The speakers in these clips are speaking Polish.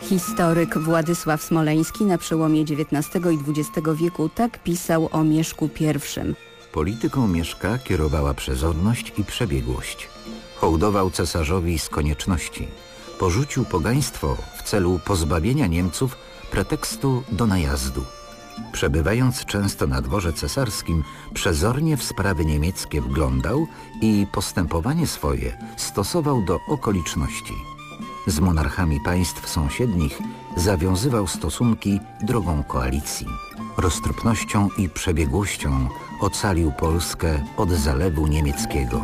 Historyk Władysław Smoleński na przełomie XIX i XX wieku tak pisał o Mieszku I. Polityką Mieszka kierowała przezorność i przebiegłość. Hołdował cesarzowi z konieczności. Porzucił pogaństwo w celu pozbawienia Niemców pretekstu do najazdu. Przebywając często na dworze cesarskim, przezornie w sprawy niemieckie wglądał i postępowanie swoje stosował do okoliczności. Z monarchami państw sąsiednich zawiązywał stosunki drogą koalicji. Roztropnością i przebiegłością ocalił Polskę od zalewu niemieckiego.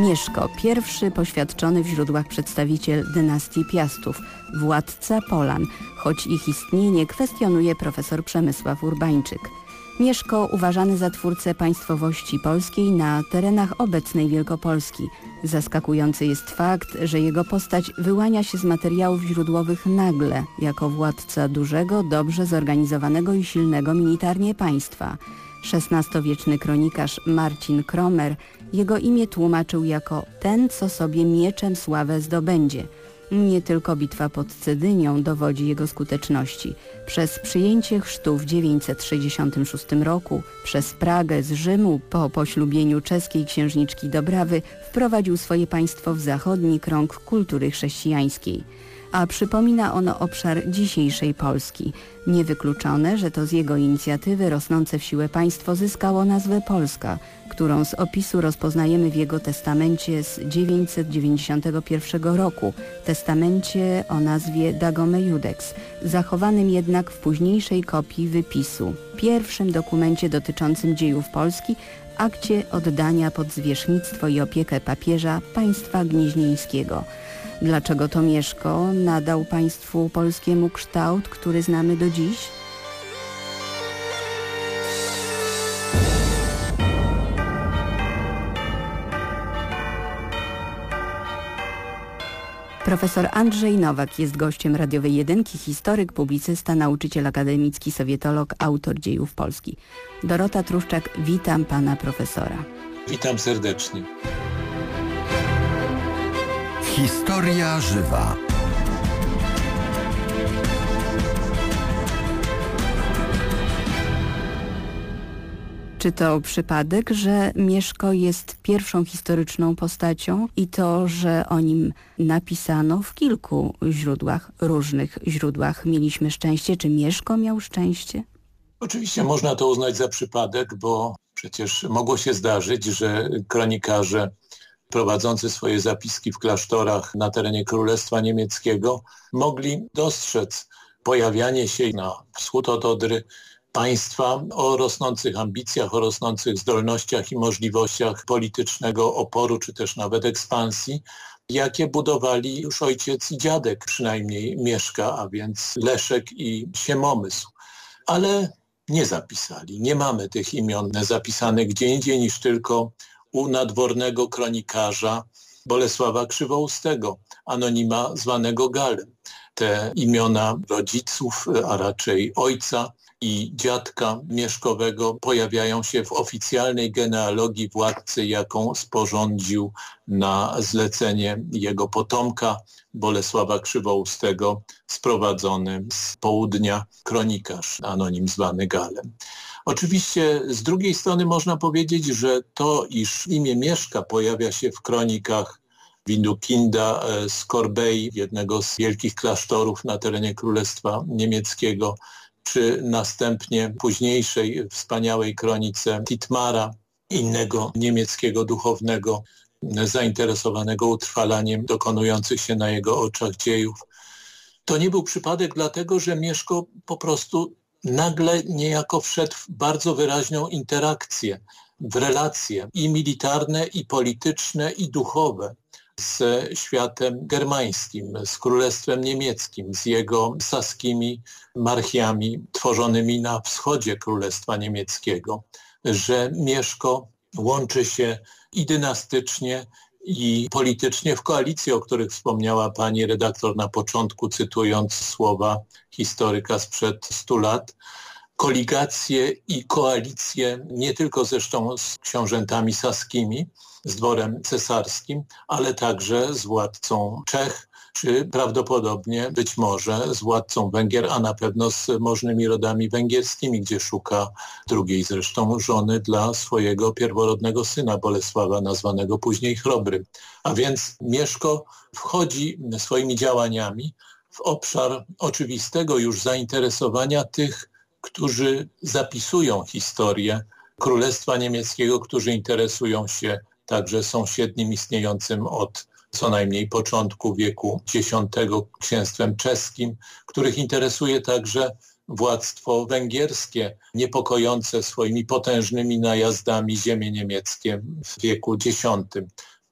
Mieszko, pierwszy poświadczony w źródłach przedstawiciel dynastii Piastów, władca Polan, choć ich istnienie kwestionuje profesor Przemysław Urbańczyk. Mieszko uważany za twórcę państwowości polskiej na terenach obecnej Wielkopolski. Zaskakujący jest fakt, że jego postać wyłania się z materiałów źródłowych nagle, jako władca dużego, dobrze zorganizowanego i silnego militarnie państwa. XVI-wieczny kronikarz Marcin Kromer jego imię tłumaczył jako ten, co sobie mieczem sławę zdobędzie – nie tylko bitwa pod Cedynią dowodzi jego skuteczności. Przez przyjęcie chrztu w 966 roku, przez Pragę z Rzymu po poślubieniu czeskiej księżniczki Dobrawy wprowadził swoje państwo w zachodni krąg kultury chrześcijańskiej a przypomina ono obszar dzisiejszej Polski. Niewykluczone, że to z jego inicjatywy rosnące w siłę państwo zyskało nazwę Polska, którą z opisu rozpoznajemy w jego testamencie z 991 roku, testamencie o nazwie Dagome Judex, zachowanym jednak w późniejszej kopii wypisu, pierwszym dokumencie dotyczącym dziejów Polski, akcie oddania pod zwierzchnictwo i opiekę papieża państwa gnieźnieńskiego – Dlaczego to Mieszko nadał państwu polskiemu kształt, który znamy do dziś? Profesor Andrzej Nowak jest gościem radiowej jedynki, historyk, publicysta, nauczyciel akademicki, sowietolog, autor dziejów Polski. Dorota Truszczak, witam pana profesora. Witam serdecznie. Historia żywa. Czy to przypadek, że Mieszko jest pierwszą historyczną postacią i to, że o nim napisano w kilku źródłach, różnych źródłach mieliśmy szczęście? Czy Mieszko miał szczęście? Oczywiście można to uznać za przypadek, bo przecież mogło się zdarzyć, że kronikarze prowadzący swoje zapiski w klasztorach na terenie Królestwa Niemieckiego mogli dostrzec pojawianie się na wschód od Odry państwa o rosnących ambicjach, o rosnących zdolnościach i możliwościach politycznego oporu, czy też nawet ekspansji, jakie budowali już ojciec i dziadek przynajmniej Mieszka, a więc Leszek i Siemomysł. Ale nie zapisali. Nie mamy tych imion zapisanych gdzie indziej niż tylko u nadwornego kronikarza Bolesława Krzywoustego, anonima zwanego Galem. Te imiona rodziców, a raczej ojca i dziadka Mieszkowego pojawiają się w oficjalnej genealogii władcy, jaką sporządził na zlecenie jego potomka Bolesława Krzywoustego, sprowadzony z południa kronikarz, anonim zwany Galem. Oczywiście z drugiej strony można powiedzieć, że to, iż imię Mieszka pojawia się w kronikach Windukinda e, z Corbei, jednego z wielkich klasztorów na terenie Królestwa Niemieckiego, czy następnie późniejszej wspaniałej kronice Titmara, innego niemieckiego duchownego zainteresowanego utrwalaniem dokonujących się na jego oczach dziejów. To nie był przypadek dlatego, że Mieszko po prostu nagle niejako wszedł w bardzo wyraźną interakcję, w relacje i militarne, i polityczne, i duchowe z światem germańskim, z królestwem niemieckim, z jego saskimi marchiami tworzonymi na wschodzie królestwa niemieckiego, że Mieszko łączy się i dynastycznie, i politycznie w koalicji, o których wspomniała pani redaktor na początku, cytując słowa historyka sprzed 100 lat, koligacje i koalicje nie tylko zresztą z książętami saskimi, z dworem cesarskim, ale także z władcą Czech, czy prawdopodobnie być może z władcą Węgier, a na pewno z możnymi rodami węgierskimi, gdzie szuka drugiej zresztą żony dla swojego pierworodnego syna Bolesława, nazwanego później Chrobry. A więc Mieszko wchodzi swoimi działaniami w obszar oczywistego już zainteresowania tych, którzy zapisują historię Królestwa Niemieckiego, którzy interesują się także sąsiednim istniejącym od co najmniej początku wieku X księstwem czeskim, których interesuje także władztwo węgierskie, niepokojące swoimi potężnymi najazdami ziemie niemieckie w wieku X.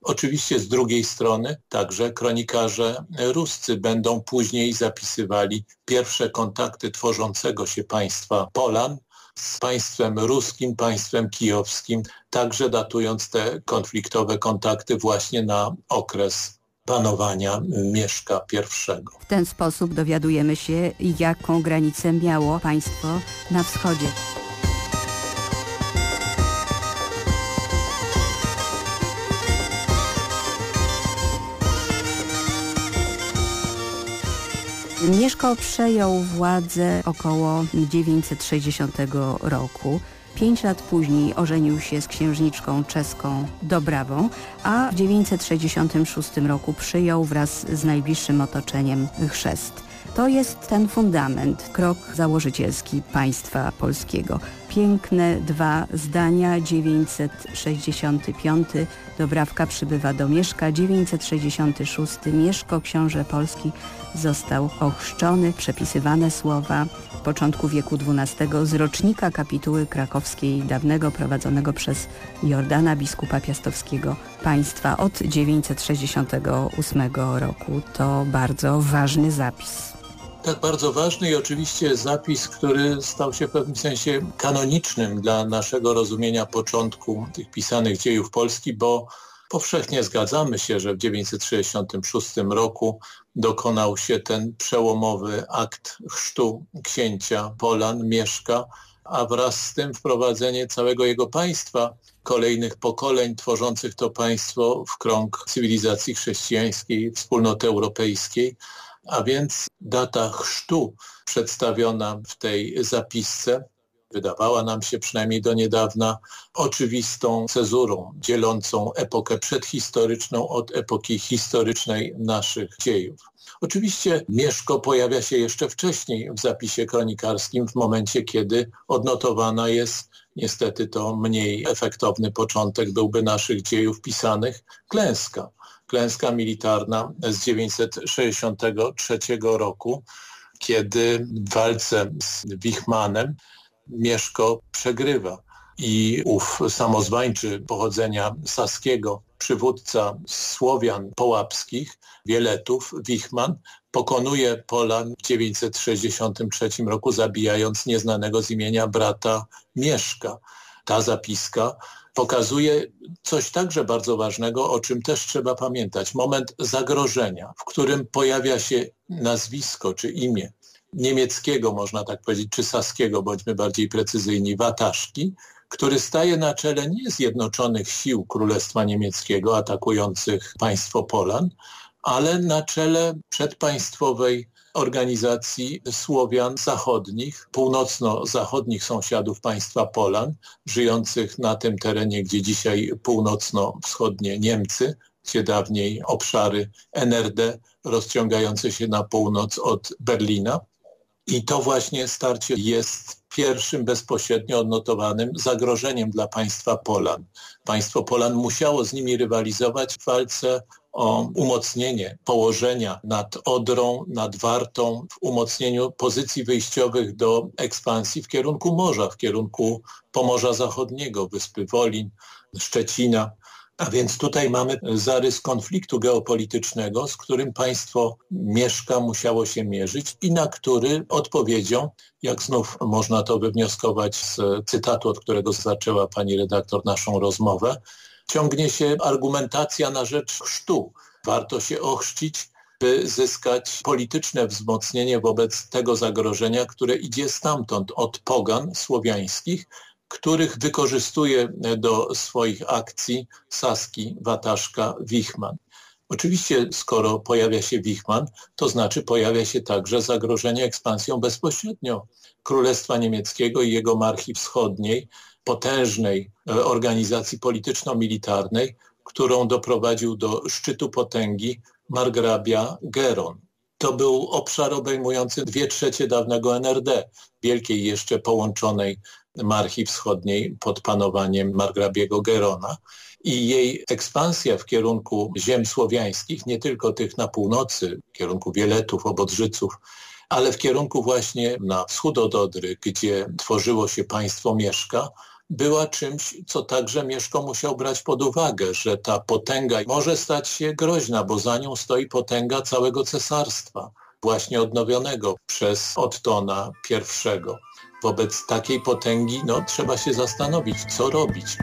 Oczywiście z drugiej strony także kronikarze ruscy będą później zapisywali pierwsze kontakty tworzącego się państwa Polan z państwem ruskim, państwem kijowskim, także datując te konfliktowe kontakty właśnie na okres panowania Mieszka I. W ten sposób dowiadujemy się, jaką granicę miało państwo na wschodzie. Mieszko przejął władzę około 960 roku. Pięć lat później ożenił się z księżniczką czeską Dobrawą, a w 966 roku przyjął wraz z najbliższym otoczeniem chrzest. To jest ten fundament, krok założycielski państwa polskiego. Piękne dwa zdania, 965 Dobrawka przybywa do Mieszka, 966 Mieszko, książę polski, został ochrzczony, przepisywane słowa początku wieku XII z rocznika kapituły krakowskiej dawnego prowadzonego przez Jordana biskupa piastowskiego państwa od 968 roku. To bardzo ważny zapis tak bardzo ważny i oczywiście zapis, który stał się w pewnym sensie kanonicznym dla naszego rozumienia początku tych pisanych dziejów Polski, bo powszechnie zgadzamy się, że w 966 roku dokonał się ten przełomowy akt chrztu księcia. Polan, Mieszka, a wraz z tym wprowadzenie całego jego państwa, kolejnych pokoleń tworzących to państwo w krąg cywilizacji chrześcijańskiej, wspólnoty europejskiej, a więc data chrztu przedstawiona w tej zapisce wydawała nam się przynajmniej do niedawna oczywistą cezurą dzielącą epokę przedhistoryczną od epoki historycznej naszych dziejów. Oczywiście Mieszko pojawia się jeszcze wcześniej w zapisie kronikarskim w momencie, kiedy odnotowana jest, niestety to mniej efektowny początek byłby naszych dziejów pisanych, klęska klęska militarna z 963 roku, kiedy w walce z Wichmanem Mieszko przegrywa i ów samozwańczy pochodzenia saskiego przywódca Słowian połapskich, Wieletów, Wichman, pokonuje Polan w 963 roku, zabijając nieznanego z imienia brata Mieszka. Ta zapiska pokazuje coś także bardzo ważnego, o czym też trzeba pamiętać. Moment zagrożenia, w którym pojawia się nazwisko czy imię niemieckiego, można tak powiedzieć, czy saskiego, bądźmy bardziej precyzyjni, Wataszki, który staje na czele nie Zjednoczonych Sił Królestwa Niemieckiego atakujących państwo Polan, ale na czele przedpaństwowej organizacji Słowian zachodnich, północno-zachodnich sąsiadów państwa Polan, żyjących na tym terenie, gdzie dzisiaj północno-wschodnie Niemcy, gdzie dawniej obszary NRD rozciągające się na północ od Berlina. I to właśnie starcie jest pierwszym bezpośrednio odnotowanym zagrożeniem dla państwa Polan. Państwo Polan musiało z nimi rywalizować w walce o umocnienie położenia nad Odrą, nad Wartą, w umocnieniu pozycji wyjściowych do ekspansji w kierunku morza, w kierunku Pomorza Zachodniego, Wyspy Wolin, Szczecina. A więc tutaj mamy zarys konfliktu geopolitycznego, z którym państwo mieszka, musiało się mierzyć i na który odpowiedzią, jak znów można to wywnioskować z cytatu, od którego zaczęła pani redaktor naszą rozmowę, ciągnie się argumentacja na rzecz chrztu. Warto się ochrzcić, by zyskać polityczne wzmocnienie wobec tego zagrożenia, które idzie stamtąd, od pogan słowiańskich, których wykorzystuje do swoich akcji Saski, Wataszka, Wichman. Oczywiście, skoro pojawia się Wichman, to znaczy pojawia się także zagrożenie ekspansją bezpośrednio Królestwa Niemieckiego i jego marchi wschodniej, potężnej e, organizacji polityczno-militarnej, którą doprowadził do szczytu potęgi margrabia Geron. To był obszar obejmujący dwie trzecie dawnego NRD, wielkiej jeszcze połączonej marchi wschodniej pod panowaniem margrabiego Gerona i jej ekspansja w kierunku ziem słowiańskich, nie tylko tych na północy, w kierunku Wieletów, Obodrzyców, ale w kierunku właśnie na wschód od Odry, gdzie tworzyło się państwo Mieszka, była czymś, co także Mieszko musiał brać pod uwagę, że ta potęga może stać się groźna, bo za nią stoi potęga całego cesarstwa, właśnie odnowionego przez Ottona I. Wobec takiej potęgi no, trzeba się zastanowić, co robić.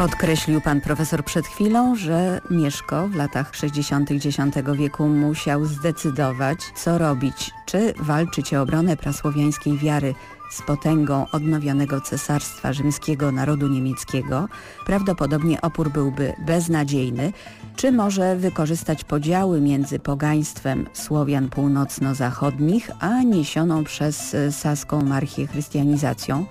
Podkreślił pan profesor przed chwilą, że Mieszko w latach 60. X wieku musiał zdecydować, co robić. Czy walczyć o obronę prasłowiańskiej wiary z potęgą odnowionego cesarstwa rzymskiego narodu niemieckiego, prawdopodobnie opór byłby beznadziejny, czy może wykorzystać podziały między pogaństwem Słowian północno-zachodnich, a niesioną przez saską marchię chrystianizacją,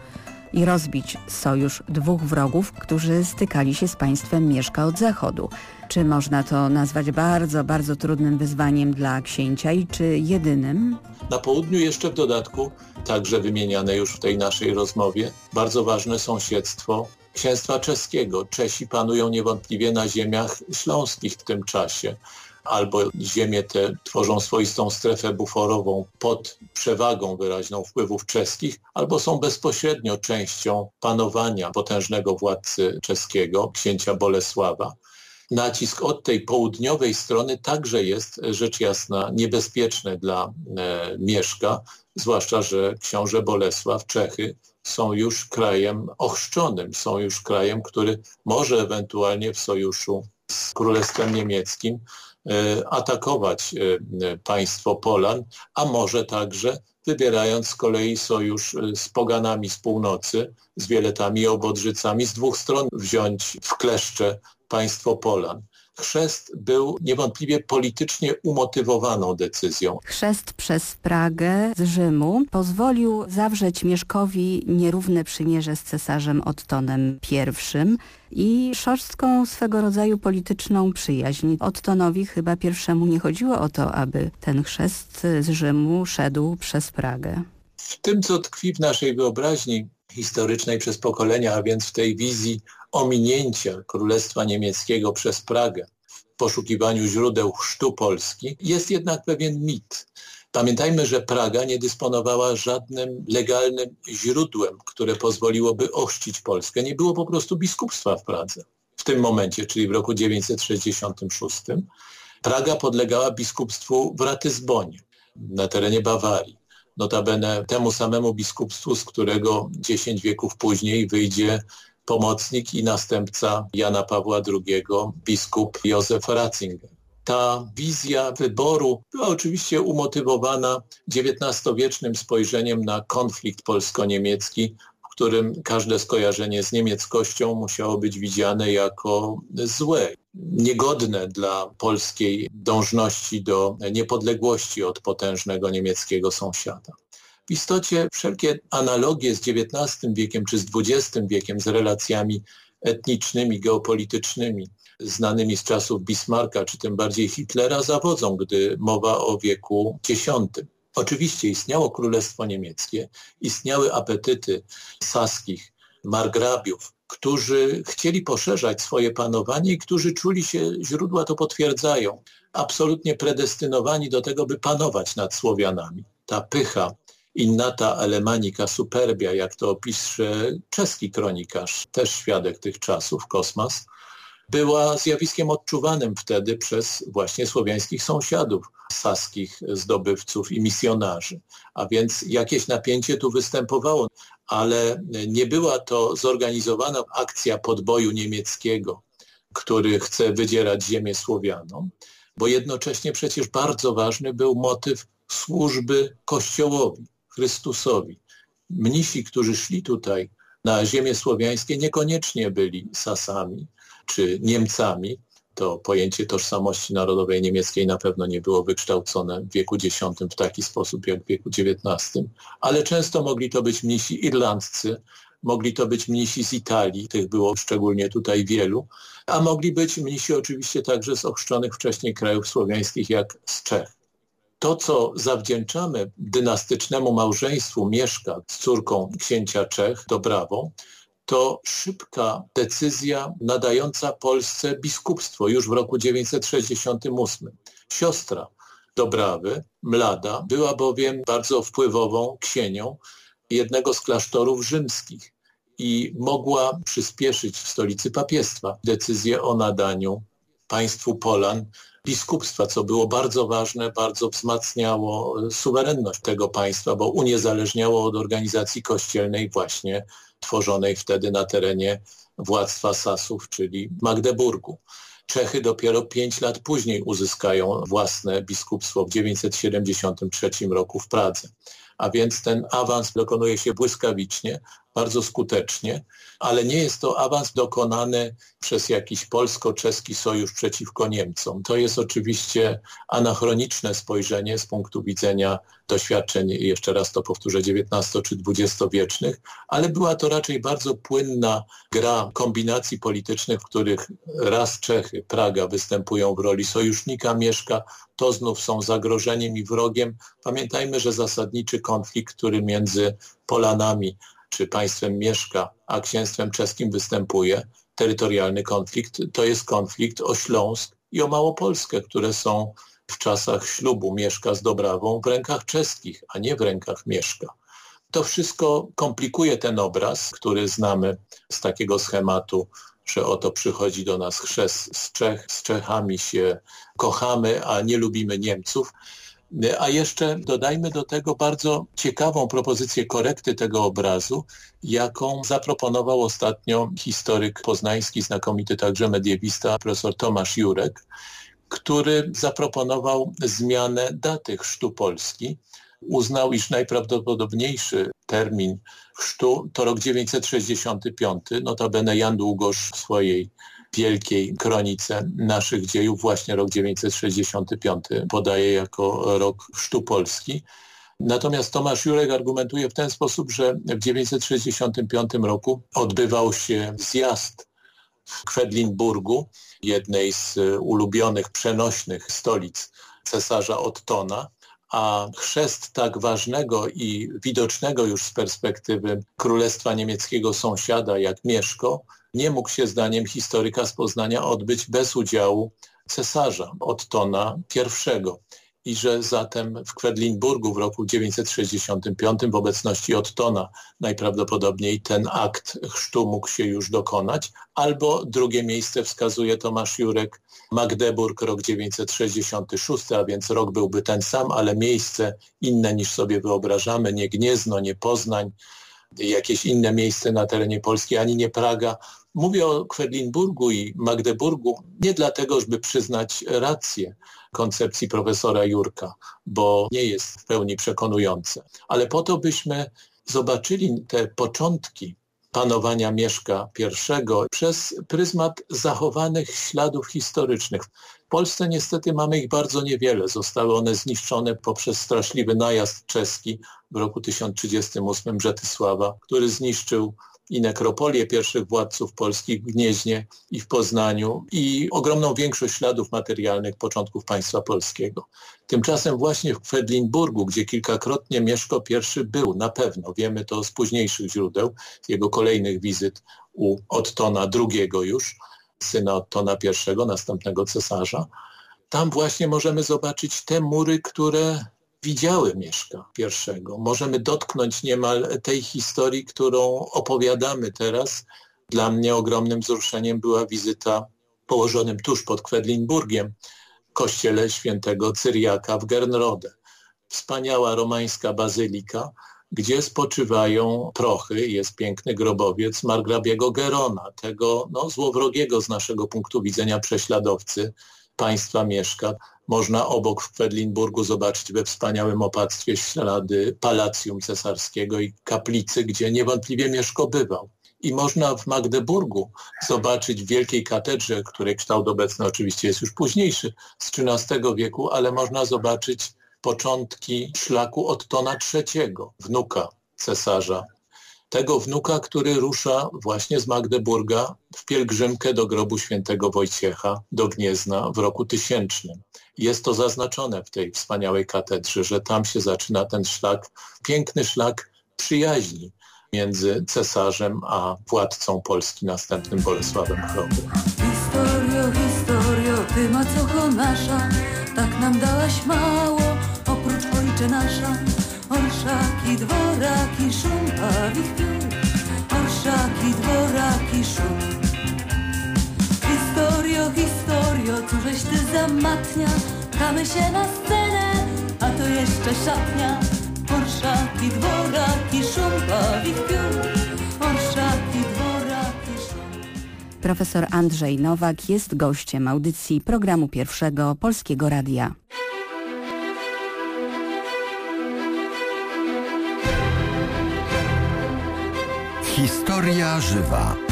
i rozbić sojusz dwóch wrogów, którzy stykali się z państwem Mieszka od zachodu. Czy można to nazwać bardzo, bardzo trudnym wyzwaniem dla księcia i czy jedynym? Na południu jeszcze w dodatku, także wymieniane już w tej naszej rozmowie, bardzo ważne sąsiedztwo księstwa czeskiego. Czesi panują niewątpliwie na ziemiach śląskich w tym czasie albo ziemie te tworzą swoistą strefę buforową pod przewagą wyraźną wpływów czeskich, albo są bezpośrednio częścią panowania potężnego władcy czeskiego, księcia Bolesława. Nacisk od tej południowej strony także jest rzecz jasna niebezpieczny dla e, Mieszka, zwłaszcza, że książę Bolesław, Czechy są już krajem ochrzczonym, są już krajem, który może ewentualnie w sojuszu z Królestwem Niemieckim E, atakować e, państwo Polan, a może także wybierając z kolei sojusz e, z poganami z północy, z Wieletami i Obodrzycami, z dwóch stron wziąć w kleszcze państwo Polan chrzest był niewątpliwie politycznie umotywowaną decyzją. Chrzest przez Pragę z Rzymu pozwolił zawrzeć Mieszkowi nierówne przymierze z cesarzem Ottonem I i szorstką swego rodzaju polityczną przyjaźń. Ottonowi chyba pierwszemu nie chodziło o to, aby ten chrzest z Rzymu szedł przez Pragę. W tym, co tkwi w naszej wyobraźni historycznej przez pokolenia, a więc w tej wizji ominięcia Królestwa Niemieckiego przez Pragę w poszukiwaniu źródeł chrztu Polski jest jednak pewien mit. Pamiętajmy, że Praga nie dysponowała żadnym legalnym źródłem, które pozwoliłoby ochrzcić Polskę. Nie było po prostu biskupstwa w Pradze. W tym momencie, czyli w roku 966, Praga podlegała biskupstwu w Ratyzbonie na terenie Bawarii. Notabene temu samemu biskupstwu, z którego 10 wieków później wyjdzie pomocnik i następca Jana Pawła II, biskup Józef Ratzinger. Ta wizja wyboru była oczywiście umotywowana XIX-wiecznym spojrzeniem na konflikt polsko-niemiecki, w którym każde skojarzenie z niemieckością musiało być widziane jako złe, niegodne dla polskiej dążności do niepodległości od potężnego niemieckiego sąsiada. W istocie wszelkie analogie z XIX wiekiem czy z XX wiekiem z relacjami etnicznymi, geopolitycznymi, znanymi z czasów Bismarcka czy tym bardziej Hitlera zawodzą, gdy mowa o wieku X. Oczywiście istniało Królestwo Niemieckie, istniały apetyty saskich, margrabiów, którzy chcieli poszerzać swoje panowanie i którzy czuli się, źródła to potwierdzają, absolutnie predestynowani do tego, by panować nad Słowianami. Ta pycha innata elemanika superbia, jak to opisze czeski kronikarz, też świadek tych czasów, Kosmas, była zjawiskiem odczuwanym wtedy przez właśnie słowiańskich sąsiadów, saskich zdobywców i misjonarzy. A więc jakieś napięcie tu występowało, ale nie była to zorganizowana akcja podboju niemieckiego, który chce wydzierać ziemię Słowianom, bo jednocześnie przecież bardzo ważny był motyw służby Kościołowi, Chrystusowi. Mnisi, którzy szli tutaj na ziemię słowiańskie, niekoniecznie byli Sasami czy Niemcami. To pojęcie tożsamości narodowej niemieckiej na pewno nie było wykształcone w wieku X w taki sposób jak w wieku XIX, ale często mogli to być mnisi irlandzcy, mogli to być mnisi z Italii, tych było szczególnie tutaj wielu, a mogli być mnisi oczywiście także z ochrzczonych wcześniej krajów słowiańskich jak z Czech. To, co zawdzięczamy dynastycznemu małżeństwu Mieszka z córką księcia Czech, Dobrawą, to szybka decyzja nadająca Polsce biskupstwo już w roku 968. Siostra Dobrawy, Mlada, była bowiem bardzo wpływową ksienią jednego z klasztorów rzymskich i mogła przyspieszyć w stolicy papiestwa decyzję o nadaniu państwu Polan biskupstwa, co było bardzo ważne, bardzo wzmacniało suwerenność tego państwa, bo uniezależniało od organizacji kościelnej właśnie tworzonej wtedy na terenie władztwa Sasów, czyli Magdeburgu. Czechy dopiero pięć lat później uzyskają własne biskupstwo w 973 roku w Pradze. A więc ten awans dokonuje się błyskawicznie, bardzo skutecznie, ale nie jest to awans dokonany przez jakiś polsko-czeski sojusz przeciwko Niemcom. To jest oczywiście anachroniczne spojrzenie z punktu widzenia doświadczeń, jeszcze raz to powtórzę, XIX czy XX-wiecznych, ale była to raczej bardzo płynna gra kombinacji politycznych, w których raz Czechy, Praga występują w roli sojusznika Mieszka, to znów są zagrożeniem i wrogiem. Pamiętajmy, że zasadniczy konflikt, który między Polanami czy państwem Mieszka, a księstwem czeskim występuje, terytorialny konflikt, to jest konflikt o Śląsk i o Małopolskę, które są w czasach ślubu Mieszka z Dobrawą w rękach czeskich, a nie w rękach Mieszka. To wszystko komplikuje ten obraz, który znamy z takiego schematu, że oto przychodzi do nas chrzest z Czech, z Czechami się kochamy, a nie lubimy Niemców. A jeszcze dodajmy do tego bardzo ciekawą propozycję korekty tego obrazu, jaką zaproponował ostatnio historyk poznański, znakomity także mediewista, profesor Tomasz Jurek, który zaproponował zmianę daty chrztu Polski. Uznał, iż najprawdopodobniejszy termin chrztu to rok 965. Notabene Jan Długosz w swojej wielkiej kronice naszych dziejów właśnie rok 965 podaje jako rok chrztu Polski. Natomiast Tomasz Jurek argumentuje w ten sposób, że w 965 roku odbywał się zjazd w Kwedlinburgu, jednej z ulubionych, przenośnych stolic cesarza Ottona, a chrzest tak ważnego i widocznego już z perspektywy Królestwa Niemieckiego sąsiada jak Mieszko nie mógł się zdaniem historyka z Poznania odbyć bez udziału cesarza Ottona I i że zatem w Kwedlinburgu w roku 965 w obecności Ottona najprawdopodobniej ten akt chrztu mógł się już dokonać, albo drugie miejsce wskazuje Tomasz Jurek, Magdeburg rok 966, a więc rok byłby ten sam, ale miejsce inne niż sobie wyobrażamy, nie Gniezno, nie Poznań, jakieś inne miejsce na terenie Polski, ani nie Praga. Mówię o Kwedlinburgu i Magdeburgu nie dlatego, żeby przyznać rację koncepcji profesora Jurka, bo nie jest w pełni przekonujące, ale po to, byśmy zobaczyli te początki panowania Mieszka I przez pryzmat zachowanych śladów historycznych. W Polsce niestety mamy ich bardzo niewiele. Zostały one zniszczone poprzez straszliwy najazd czeski w roku 1038 Brzetysława, który zniszczył i nekropolie pierwszych władców polskich w Gnieźnie i w Poznaniu i ogromną większość śladów materialnych początków państwa polskiego. Tymczasem właśnie w Kwedlinburgu, gdzie kilkakrotnie Mieszko I był, na pewno, wiemy to z późniejszych źródeł, jego kolejnych wizyt u Ottona II już, syna Ottona I, następnego cesarza, tam właśnie możemy zobaczyć te mury, które widziały Mieszka I. Możemy dotknąć niemal tej historii, którą opowiadamy teraz. Dla mnie ogromnym wzruszeniem była wizyta położonym tuż pod Kwedlinburgiem, kościele świętego Cyriaka w Gernrode. Wspaniała romańska bazylika, gdzie spoczywają prochy, jest piękny grobowiec margrabiego Gerona, tego no, złowrogiego z naszego punktu widzenia prześladowcy państwa mieszka. Można obok w Kwedlinburgu zobaczyć we wspaniałym opactwie ślady palacjum cesarskiego i kaplicy, gdzie niewątpliwie Mieszko bywał. I można w Magdeburgu zobaczyć w Wielkiej Katedrze, której kształt obecny oczywiście jest już późniejszy, z XIII wieku, ale można zobaczyć początki szlaku Ottona III, wnuka cesarza. Tego wnuka, który rusza właśnie z Magdeburga w pielgrzymkę do grobu świętego Wojciecha do Gniezna w roku tysięcznym. Jest to zaznaczone w tej wspaniałej katedrze, że tam się zaczyna ten szlak, piękny szlak przyjaźni między cesarzem a władcą Polski następnym Bolesławem Chrobrym. Historio, historio, ty macocho nasza, tak nam dałaś mało, oprócz ojcze nasza. Orszaki, dworaki, szum pawich orszaki, dworaki, szum. Cóżeś ty zamatnia, kamy się na scenę, a to jeszcze szatnia. Orszaki, dworaki, szum pawich piór, orszaki, dworaki, szum. Profesor Andrzej Nowak jest gościem audycji programu pierwszego Polskiego Radia. Historia żywa.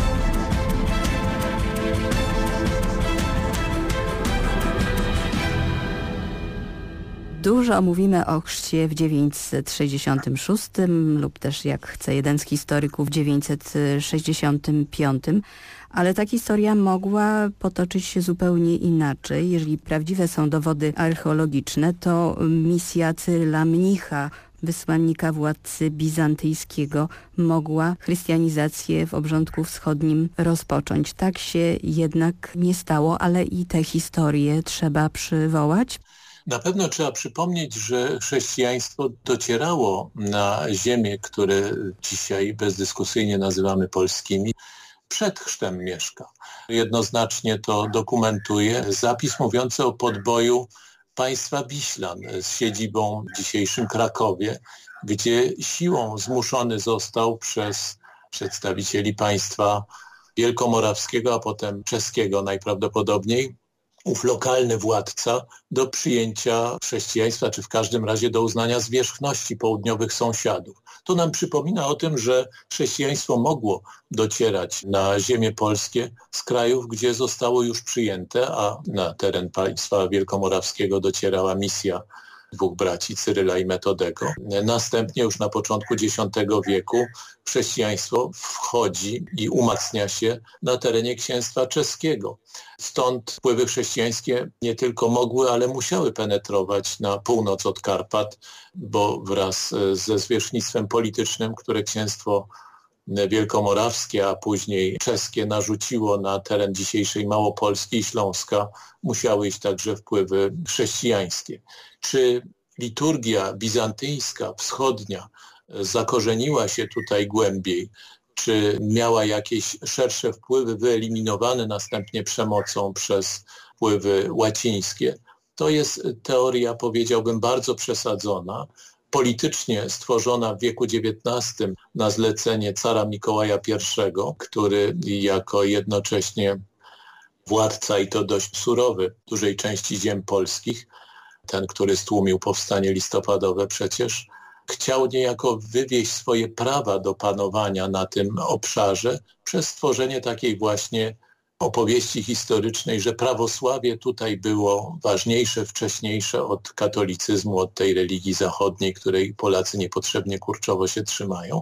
Dużo mówimy o chrzcie w 966 lub też jak chce jeden z historyków w 965, ale ta historia mogła potoczyć się zupełnie inaczej. Jeżeli prawdziwe są dowody archeologiczne, to misja Cyryla Mnicha wysłannika władcy bizantyjskiego mogła chrystianizację w obrządku wschodnim rozpocząć. Tak się jednak nie stało, ale i tę historię trzeba przywołać. Na pewno trzeba przypomnieć, że chrześcijaństwo docierało na ziemię, które dzisiaj bezdyskusyjnie nazywamy polskimi, przed chrztem Mieszka. Jednoznacznie to dokumentuje zapis mówiący o podboju państwa Wiślan z siedzibą w dzisiejszym Krakowie, gdzie siłą zmuszony został przez przedstawicieli państwa wielkomorawskiego, a potem czeskiego najprawdopodobniej, ów lokalny władca do przyjęcia chrześcijaństwa, czy w każdym razie do uznania zwierzchności południowych sąsiadów. To nam przypomina o tym, że chrześcijaństwo mogło docierać na ziemię polskie z krajów, gdzie zostało już przyjęte, a na teren państwa wielkomorawskiego docierała misja dwóch braci, Cyryla i Metodego. Następnie już na początku X wieku chrześcijaństwo wchodzi i umacnia się na terenie księstwa czeskiego. Stąd wpływy chrześcijańskie nie tylko mogły, ale musiały penetrować na północ od Karpat, bo wraz ze zwierzchnictwem politycznym, które księstwo wielkomorawskie, a później czeskie narzuciło na teren dzisiejszej Małopolski i Śląska, musiały iść także wpływy chrześcijańskie. Czy liturgia bizantyjska, wschodnia zakorzeniła się tutaj głębiej, czy miała jakieś szersze wpływy wyeliminowane następnie przemocą przez wpływy łacińskie, to jest teoria, powiedziałbym, bardzo przesadzona, politycznie stworzona w wieku XIX na zlecenie cara Mikołaja I, który jako jednocześnie władca i to dość surowy dużej części ziem polskich, ten, który stłumił powstanie listopadowe przecież, chciał niejako wywieźć swoje prawa do panowania na tym obszarze przez stworzenie takiej właśnie opowieści historycznej, że prawosławie tutaj było ważniejsze, wcześniejsze od katolicyzmu, od tej religii zachodniej, której Polacy niepotrzebnie kurczowo się trzymają.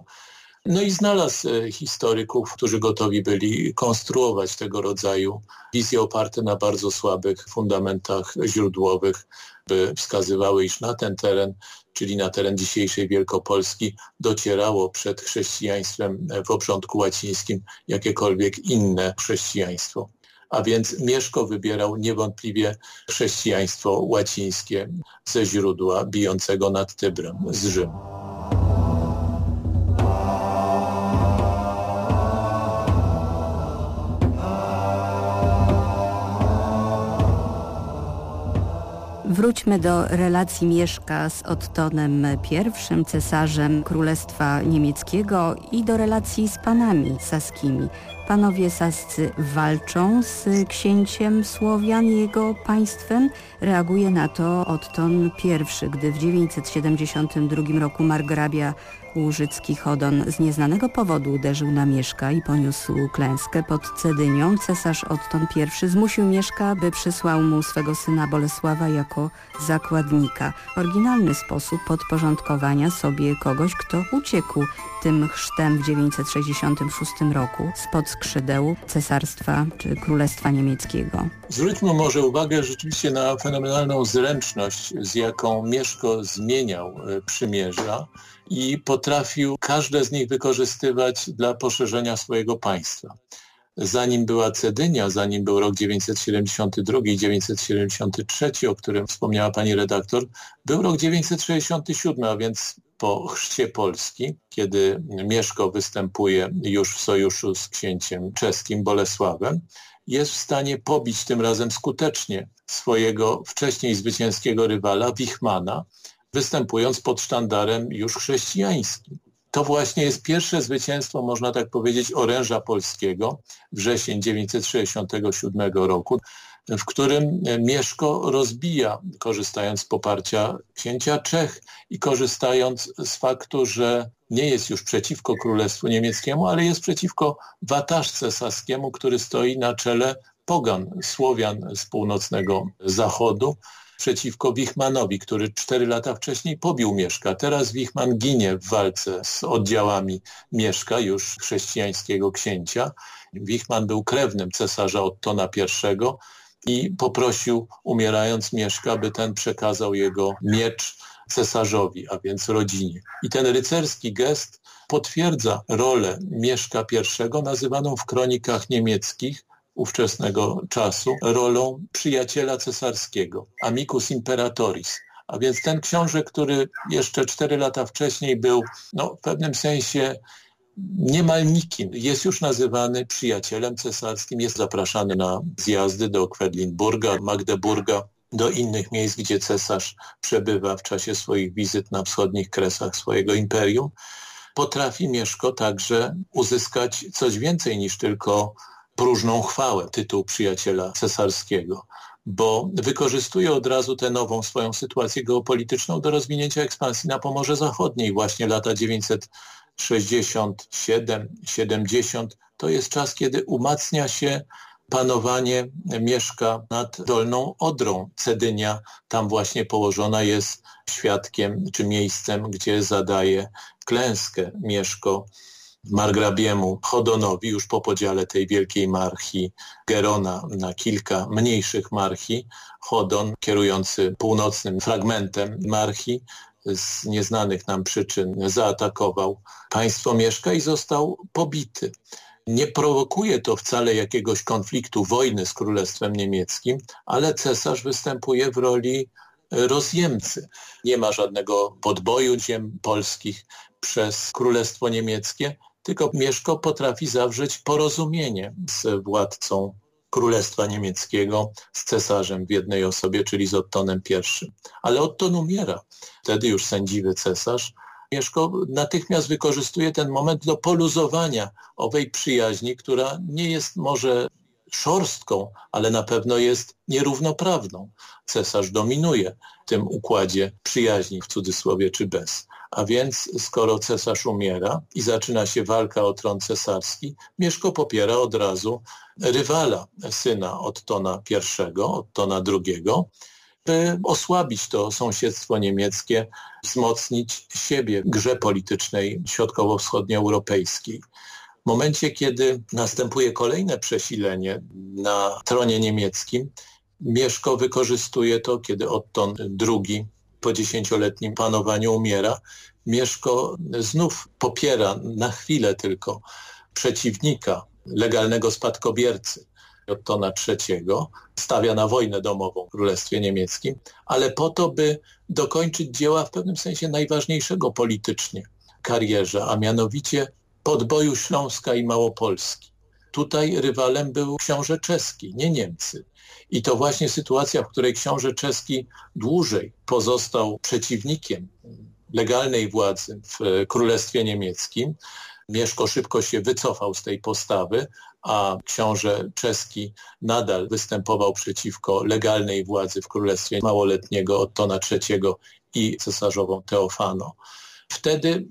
No i znalazł e, historyków, którzy gotowi byli konstruować tego rodzaju wizje oparte na bardzo słabych fundamentach źródłowych, by wskazywały, iż na ten teren, czyli na teren dzisiejszej Wielkopolski, docierało przed chrześcijaństwem w obrządku łacińskim jakiekolwiek inne chrześcijaństwo. A więc Mieszko wybierał niewątpliwie chrześcijaństwo łacińskie ze źródła bijącego nad Tybrem z Rzymu. Wróćmy do relacji Mieszka z Ottonem I, cesarzem Królestwa Niemieckiego i do relacji z panami saskimi. Panowie sascy walczą z księciem Słowian jego państwem. Reaguje na to Otton I, gdy w 972 roku margrabia Łużycki Chodon z nieznanego powodu uderzył na Mieszka i poniósł klęskę pod Cedynią. Cesarz Otton I zmusił Mieszka, by przysłał mu swego syna Bolesława jako zakładnika. Oryginalny sposób podporządkowania sobie kogoś, kto uciekł tym chrztem w 966 roku spod skrzydeł cesarstwa czy królestwa niemieckiego. Zwróćmy może uwagę rzeczywiście na fenomenalną zręczność, z jaką Mieszko zmieniał e, przymierza i potrafił każde z nich wykorzystywać dla poszerzenia swojego państwa. Zanim była Cedynia, zanim był rok 972 i 973, o którym wspomniała pani redaktor, był rok 967, a więc po chrzcie Polski, kiedy Mieszko występuje już w sojuszu z księciem czeskim Bolesławem, jest w stanie pobić tym razem skutecznie swojego wcześniej zwycięskiego rywala Wichmana, występując pod sztandarem już chrześcijańskim. To właśnie jest pierwsze zwycięstwo, można tak powiedzieć, oręża polskiego, wrzesień 967 roku, w którym Mieszko rozbija, korzystając z poparcia księcia Czech i korzystając z faktu, że nie jest już przeciwko Królestwu Niemieckiemu, ale jest przeciwko wataszce saskiemu, który stoi na czele pogan, Słowian z północnego zachodu, przeciwko Wichmanowi, który cztery lata wcześniej pobił Mieszka. Teraz Wichman ginie w walce z oddziałami Mieszka, już chrześcijańskiego księcia. Wichman był krewnym cesarza Ottona I i poprosił, umierając Mieszka, by ten przekazał jego miecz cesarzowi, a więc rodzinie. I ten rycerski gest potwierdza rolę Mieszka I, nazywaną w kronikach niemieckich ówczesnego czasu rolą przyjaciela cesarskiego, amicus imperatoris. A więc ten książę, który jeszcze cztery lata wcześniej był no, w pewnym sensie niemal nikim, jest już nazywany przyjacielem cesarskim, jest zapraszany na zjazdy do Kwedlinburga, Magdeburga, do innych miejsc, gdzie cesarz przebywa w czasie swoich wizyt na wschodnich kresach swojego imperium. Potrafi Mieszko także uzyskać coś więcej niż tylko próżną chwałę, tytuł przyjaciela cesarskiego, bo wykorzystuje od razu tę nową swoją sytuację geopolityczną do rozwinięcia ekspansji na Pomorze Zachodniej. Właśnie lata 967-70 to jest czas, kiedy umacnia się panowanie Mieszka nad Dolną Odrą. Cedynia tam właśnie położona jest świadkiem czy miejscem, gdzie zadaje klęskę Mieszko margrabiemu Chodonowi już po podziale tej wielkiej marchii Gerona na kilka mniejszych marchii. Chodon, kierujący północnym fragmentem marchii, z nieznanych nam przyczyn zaatakował państwo Mieszka i został pobity. Nie prowokuje to wcale jakiegoś konfliktu, wojny z Królestwem Niemieckim, ale cesarz występuje w roli rozjemcy. Nie ma żadnego podboju ziem polskich przez Królestwo Niemieckie, tylko Mieszko potrafi zawrzeć porozumienie z władcą Królestwa Niemieckiego, z cesarzem w jednej osobie, czyli z Ottonem I. Ale Otton umiera. Wtedy już sędziwy cesarz. Mieszko natychmiast wykorzystuje ten moment do poluzowania owej przyjaźni, która nie jest może szorstką, ale na pewno jest nierównoprawną. Cesarz dominuje w tym układzie przyjaźni, w cudzysłowie czy bez. A więc skoro cesarz umiera i zaczyna się walka o tron cesarski, Mieszko popiera od razu rywala syna Ottona I, Ottona II, by osłabić to sąsiedztwo niemieckie, wzmocnić siebie w grze politycznej środkowo-wschodnioeuropejskiej. W momencie, kiedy następuje kolejne przesilenie na tronie niemieckim, Mieszko wykorzystuje to, kiedy Otton II po dziesięcioletnim panowaniu umiera. Mieszko znów popiera na chwilę tylko przeciwnika, legalnego spadkobiercy Ottona III, stawia na wojnę domową w Królestwie Niemieckim, ale po to, by dokończyć dzieła w pewnym sensie najważniejszego politycznie karierze, a mianowicie podboju Śląska i Małopolski. Tutaj rywalem był książę czeski, nie Niemcy. I to właśnie sytuacja, w której książę czeski dłużej pozostał przeciwnikiem legalnej władzy w Królestwie Niemieckim. Mieszko szybko się wycofał z tej postawy, a książę czeski nadal występował przeciwko legalnej władzy w Królestwie małoletniego Ottona III i cesarzową Teofano. Wtedy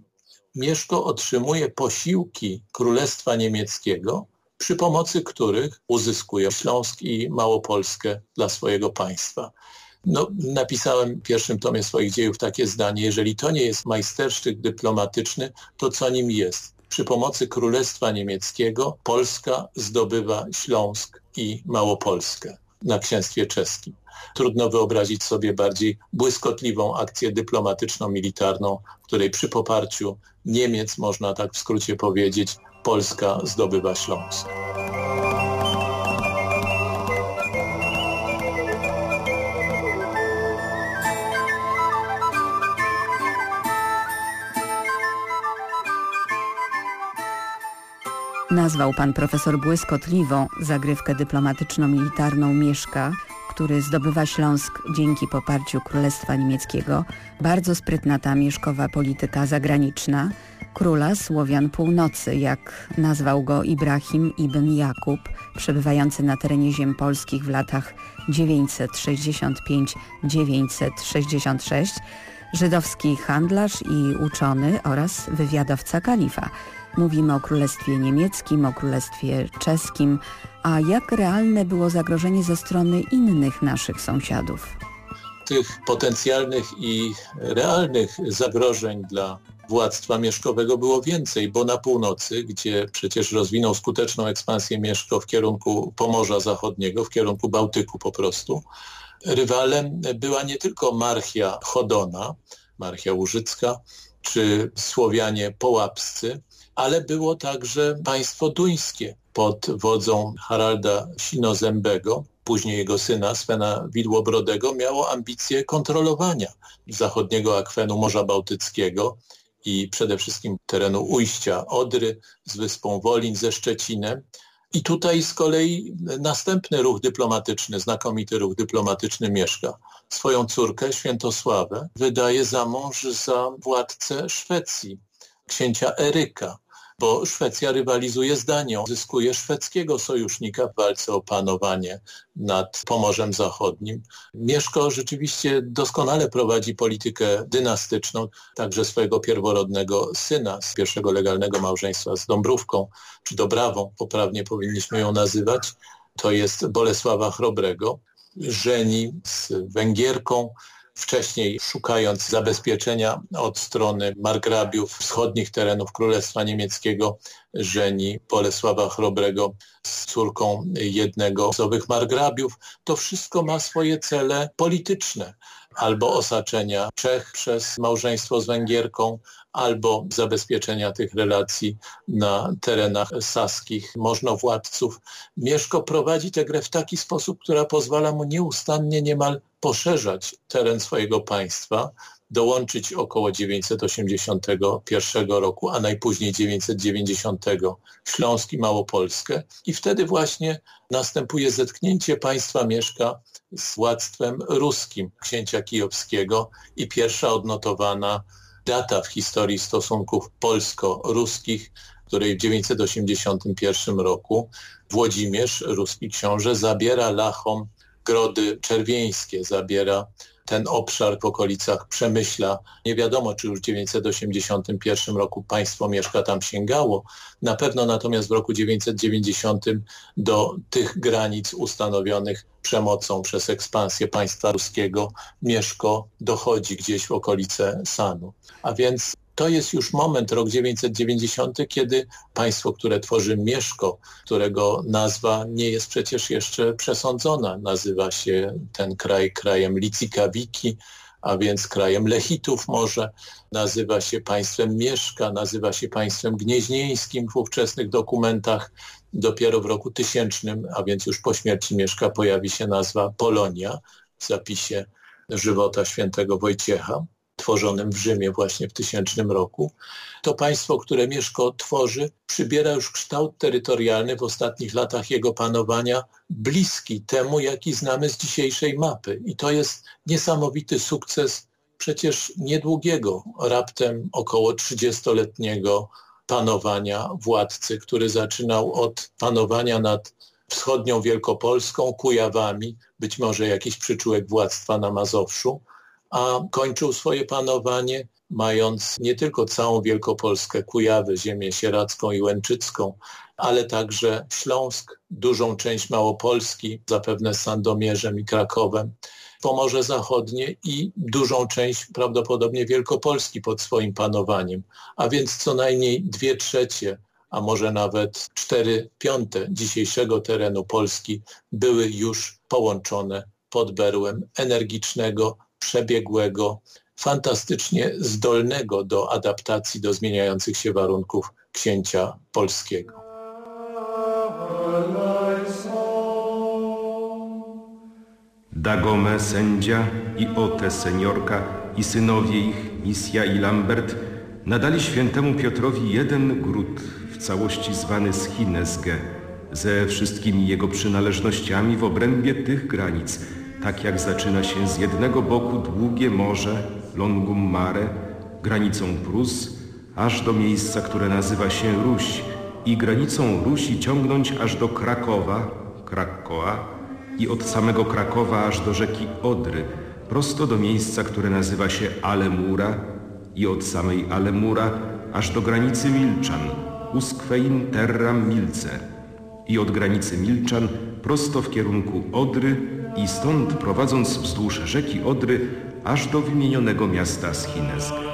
Mieszko otrzymuje posiłki Królestwa Niemieckiego, przy pomocy których uzyskuje Śląsk i Małopolskę dla swojego państwa. No, napisałem w pierwszym tomie swoich dziejów takie zdanie, jeżeli to nie jest majstersztyk dyplomatyczny, to co nim jest? Przy pomocy Królestwa Niemieckiego Polska zdobywa Śląsk i Małopolskę na księstwie czeskim. Trudno wyobrazić sobie bardziej błyskotliwą akcję dyplomatyczną, militarną, w której przy poparciu Niemiec, można tak w skrócie powiedzieć, Polska zdobywa Śląsk. Nazwał pan profesor błyskotliwą zagrywkę dyplomatyczno-militarną Mieszka, który zdobywa Śląsk dzięki poparciu Królestwa Niemieckiego, bardzo sprytna ta mieszkowa polityka zagraniczna, króla Słowian Północy, jak nazwał go Ibrahim ibn Jakub, przebywający na terenie ziem polskich w latach 965-966, żydowski handlarz i uczony oraz wywiadowca kalifa. Mówimy o Królestwie Niemieckim, o Królestwie Czeskim, a jak realne było zagrożenie ze strony innych naszych sąsiadów? Tych potencjalnych i realnych zagrożeń dla władztwa mieszkowego było więcej, bo na północy, gdzie przecież rozwinął skuteczną ekspansję Mieszko w kierunku Pomorza Zachodniego, w kierunku Bałtyku po prostu, rywalem była nie tylko Marchia Chodona, Marchia Łużycka, czy Słowianie Połapscy, ale było także państwo duńskie pod wodzą Haralda Sinozębego, później jego syna Svena Widłobrodego, miało ambicje kontrolowania zachodniego akwenu Morza Bałtyckiego i przede wszystkim terenu ujścia Odry z wyspą Wolin ze Szczecinem. I tutaj z kolei następny ruch dyplomatyczny, znakomity ruch dyplomatyczny mieszka. Swoją córkę, Świętosławę, wydaje za mąż za władcę Szwecji, księcia Eryka bo Szwecja rywalizuje z Danią, zyskuje szwedzkiego sojusznika w walce o panowanie nad Pomorzem Zachodnim. Mieszko rzeczywiście doskonale prowadzi politykę dynastyczną, także swojego pierworodnego syna z pierwszego legalnego małżeństwa z Dąbrówką, czy Dobrawą, poprawnie powinniśmy ją nazywać. To jest Bolesława Chrobrego, żeni z Węgierką, wcześniej szukając zabezpieczenia od strony margrabiów wschodnich terenów Królestwa Niemieckiego, żeni Bolesława Chrobrego z córką jednego z owych margrabiów. To wszystko ma swoje cele polityczne albo osaczenia Czech przez małżeństwo z Węgierką, albo zabezpieczenia tych relacji na terenach saskich możnowładców. Mieszko prowadzi tę grę w taki sposób, która pozwala mu nieustannie niemal poszerzać teren swojego państwa, dołączyć około 981 roku, a najpóźniej 990 Śląsk i Małopolskę. I wtedy właśnie następuje zetknięcie państwa Mieszka z władztwem ruskim księcia kijowskiego i pierwsza odnotowana data w historii stosunków polsko-ruskich, której w 981 roku Włodzimierz, ruski książę, zabiera Lachom grody czerwieńskie, zabiera ten obszar w okolicach Przemyśla. Nie wiadomo, czy już w 981 roku państwo mieszka tam sięgało. Na pewno natomiast w roku 990 do tych granic ustanowionych przemocą przez ekspansję państwa ruskiego Mieszko dochodzi gdzieś w okolice Sanu. A więc to jest już moment, rok 990, kiedy państwo, które tworzy Mieszko, którego nazwa nie jest przecież jeszcze przesądzona, nazywa się ten kraj krajem Licikawiki, a więc krajem Lechitów może, nazywa się państwem Mieszka, nazywa się państwem gnieźnieńskim w ówczesnych dokumentach. Dopiero w roku tysięcznym, a więc już po śmierci Mieszka pojawi się nazwa Polonia w zapisie żywota świętego Wojciecha. Tworzonym w Rzymie właśnie w tysięcznym roku. To państwo, które Mieszko tworzy, przybiera już kształt terytorialny w ostatnich latach jego panowania bliski temu, jaki znamy z dzisiejszej mapy. I to jest niesamowity sukces przecież niedługiego, raptem około 30-letniego panowania władcy, który zaczynał od panowania nad wschodnią Wielkopolską, Kujawami, być może jakiś przyczółek władztwa na Mazowszu, a kończył swoje panowanie mając nie tylko całą Wielkopolskę, Kujawy, ziemię sieradzką i łęczycką, ale także Śląsk, dużą część Małopolski, zapewne z Sandomierzem i Krakowem, Pomorze Zachodnie i dużą część prawdopodobnie Wielkopolski pod swoim panowaniem, a więc co najmniej dwie trzecie a może nawet cztery piąte dzisiejszego terenu Polski były już połączone pod berłem energicznego, przebiegłego, fantastycznie zdolnego do adaptacji do zmieniających się warunków księcia polskiego. Dagome sędzia i Ote seniorka i synowie ich, Misja i Lambert, nadali świętemu Piotrowi jeden gród w całości zwany Schinesge, ze wszystkimi jego przynależnościami w obrębie tych granic, tak jak zaczyna się z jednego boku długie morze, Longum Mare, granicą Prus, aż do miejsca, które nazywa się Ruś. I granicą Rusi ciągnąć aż do Krakowa, Krakoa i od samego Krakowa aż do rzeki Odry, prosto do miejsca, które nazywa się Alemura i od samej Alemura aż do granicy Milczan, Usquein Terram Milce. I od granicy Milczan prosto w kierunku Odry i stąd prowadząc wzdłuż rzeki Odry aż do wymienionego miasta Schinesk.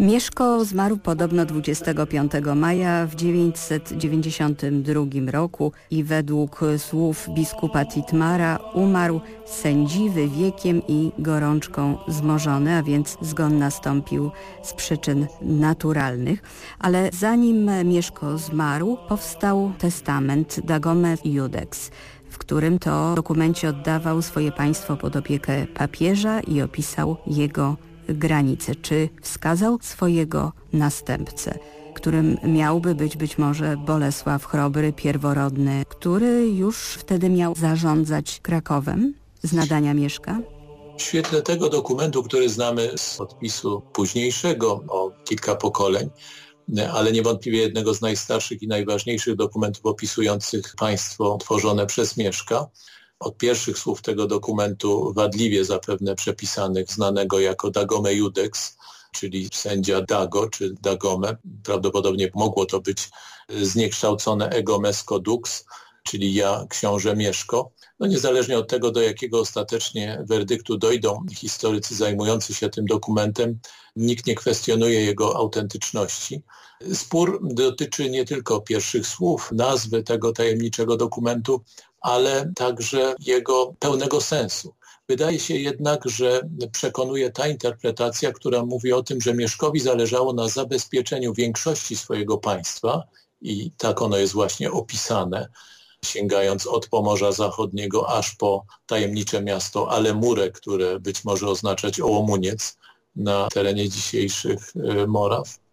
Mieszko zmarł podobno 25 maja w 992 roku i według słów biskupa Titmara umarł sędziwy wiekiem i gorączką zmożony, a więc zgon nastąpił z przyczyn naturalnych. Ale zanim Mieszko zmarł, powstał testament Dagome Judex w którym to dokumencie oddawał swoje państwo pod opiekę papieża i opisał jego granice? Czy wskazał swojego następcę? którym miałby być być może Bolesław Chrobry pierworodny, który już wtedy miał zarządzać Krakowem z nadania Mieszka? W świetle tego dokumentu, który znamy z podpisu późniejszego o kilka pokoleń, ale niewątpliwie jednego z najstarszych i najważniejszych dokumentów opisujących państwo tworzone przez Mieszka, od pierwszych słów tego dokumentu wadliwie zapewne przepisanych, znanego jako Dagome Judex, czyli sędzia Dago czy Dagome. Prawdopodobnie mogło to być zniekształcone ego mesco dux, czyli ja, książę Mieszko. No niezależnie od tego, do jakiego ostatecznie werdyktu dojdą historycy zajmujący się tym dokumentem, nikt nie kwestionuje jego autentyczności. Spór dotyczy nie tylko pierwszych słów, nazwy tego tajemniczego dokumentu, ale także jego pełnego sensu. Wydaje się jednak, że przekonuje ta interpretacja, która mówi o tym, że Mieszkowi zależało na zabezpieczeniu większości swojego państwa i tak ono jest właśnie opisane, sięgając od Pomorza Zachodniego aż po tajemnicze miasto Alemure, które być może oznaczać Ołomuniec na terenie dzisiejszych e, Moraw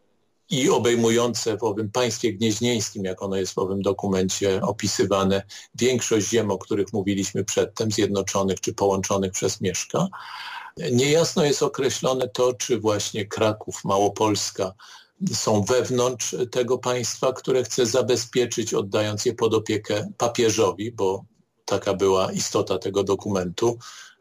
i obejmujące w owym państwie gnieźnieńskim, jak ono jest w owym dokumencie opisywane, większość ziem, o których mówiliśmy przedtem, zjednoczonych czy połączonych przez Mieszka. Niejasno jest określone to, czy właśnie Kraków, Małopolska są wewnątrz tego państwa, które chce zabezpieczyć, oddając je pod opiekę papieżowi, bo taka była istota tego dokumentu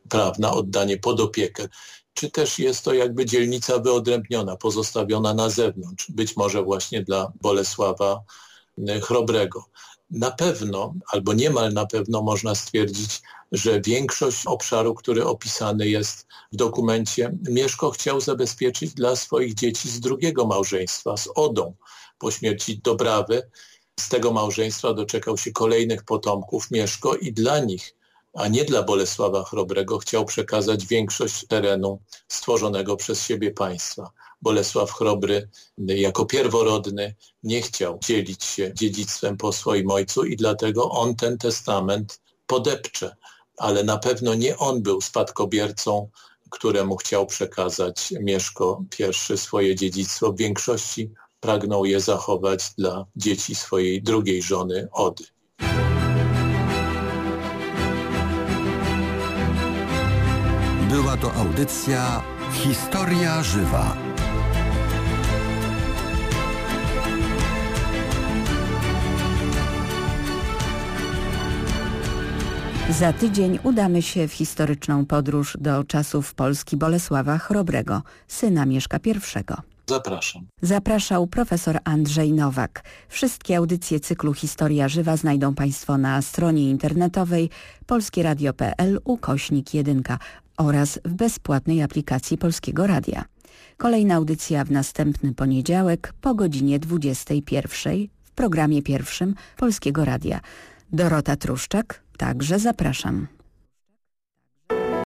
prawna, oddanie pod opiekę czy też jest to jakby dzielnica wyodrębniona, pozostawiona na zewnątrz, być może właśnie dla Bolesława y, Chrobrego. Na pewno, albo niemal na pewno można stwierdzić, że większość obszaru, który opisany jest w dokumencie, Mieszko chciał zabezpieczyć dla swoich dzieci z drugiego małżeństwa, z Odą. Po śmierci Dobrawy z tego małżeństwa doczekał się kolejnych potomków Mieszko i dla nich a nie dla Bolesława Chrobrego chciał przekazać większość terenu stworzonego przez siebie państwa. Bolesław Chrobry jako pierworodny nie chciał dzielić się dziedzictwem po swoim ojcu i dlatego on ten testament podepcze. ale na pewno nie on był spadkobiercą, któremu chciał przekazać Mieszko I swoje dziedzictwo. W większości pragnął je zachować dla dzieci swojej drugiej żony Ody. Była to audycja Historia Żywa. Za tydzień udamy się w historyczną podróż do czasów Polski Bolesława Chrobrego, syna Mieszka I. Zapraszam. Zapraszał profesor Andrzej Nowak. Wszystkie audycje cyklu Historia Żywa znajdą Państwo na stronie internetowej polskieradio.pl ukośnik 1 oraz w bezpłatnej aplikacji Polskiego Radia. Kolejna audycja w następny poniedziałek po godzinie 21 w programie pierwszym Polskiego Radia. Dorota Truszczak, także zapraszam.